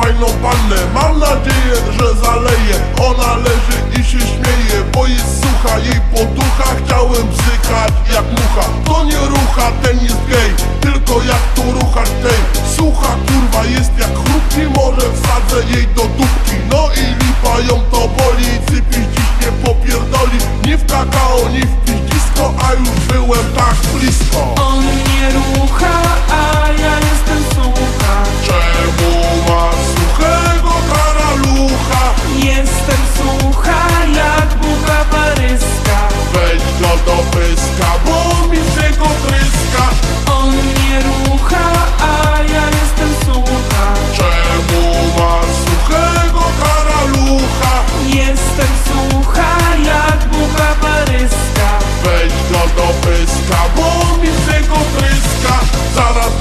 fajną pannę. Mam nadzieję, że zaleje. Ona leży i się śmieje Bo jest sucha, jej poducha Chciałem bzykać jak mucha. To nie rucha, ten jest gej Tylko jak tu ruchać tej. Sucha kurwa jest jak chrupki Może wsadzę jej do dupki. No i lipa ją to boli Cypisz dziś nie popierdoli. Ni w kakao, ni w piździsko A już byłem tak blisko.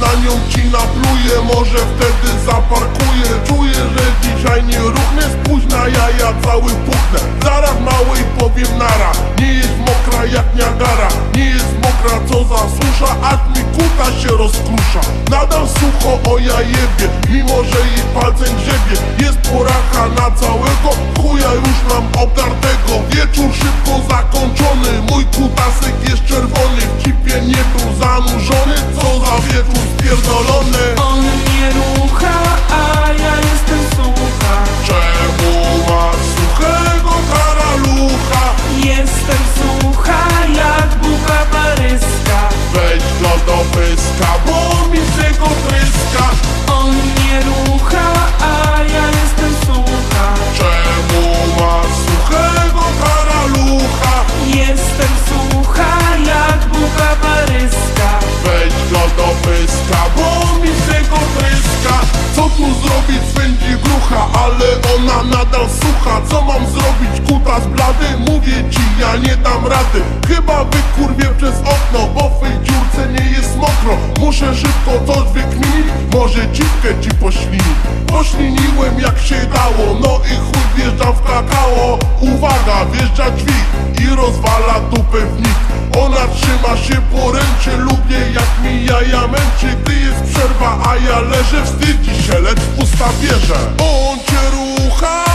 Na nią ci napluję, może wtedy zaparkuję Czuję, że dzisiaj nie ruchnę, spójrz na jaja cały puchnę Zaraz małej powiem nara, nie jest mokra jak Niagara. Nie jest mokra co za susza, aż mi kuta się rozkrusza. Nadal sucho o ja jebie, mimo że jej palcem grzebie. Jest poraka na całego, chuja już mam obdartego. Wieczór szybko zakończony, nadal sucha Co mam zrobić? Kutas blady? Mówię ci, ja nie dam rady. Chyba wykurwię przez okno, bo w tej dziurce nie jest mokro. Muszę szybko coś wykminić, może dziwkę ci poślinić. Pośliniłem jak się dało, no i chuj wjeżdżam w kakao. Uwaga, wjeżdża drzwi i rozwala dupę w nich. Ona trzyma się poręczy, lubię jak mi jaja męczy Gdy jest przerwa, a ja leżę, wstydzi się, lecz usta bierze. On cię rucha,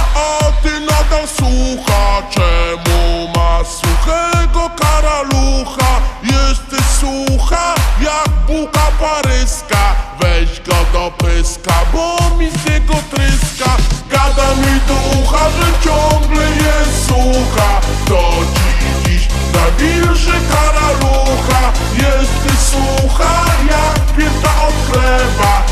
pytam słucha Czemu ma suchego karalucha. Jesteś sucha jak buka paryska. Weź go do pyska, bo mi z niego tryska. Gada mi ducha, że ciągle jest sucha. To ci dziś najwilszy karalucha. Jesteś sucha jak pierda od chleba.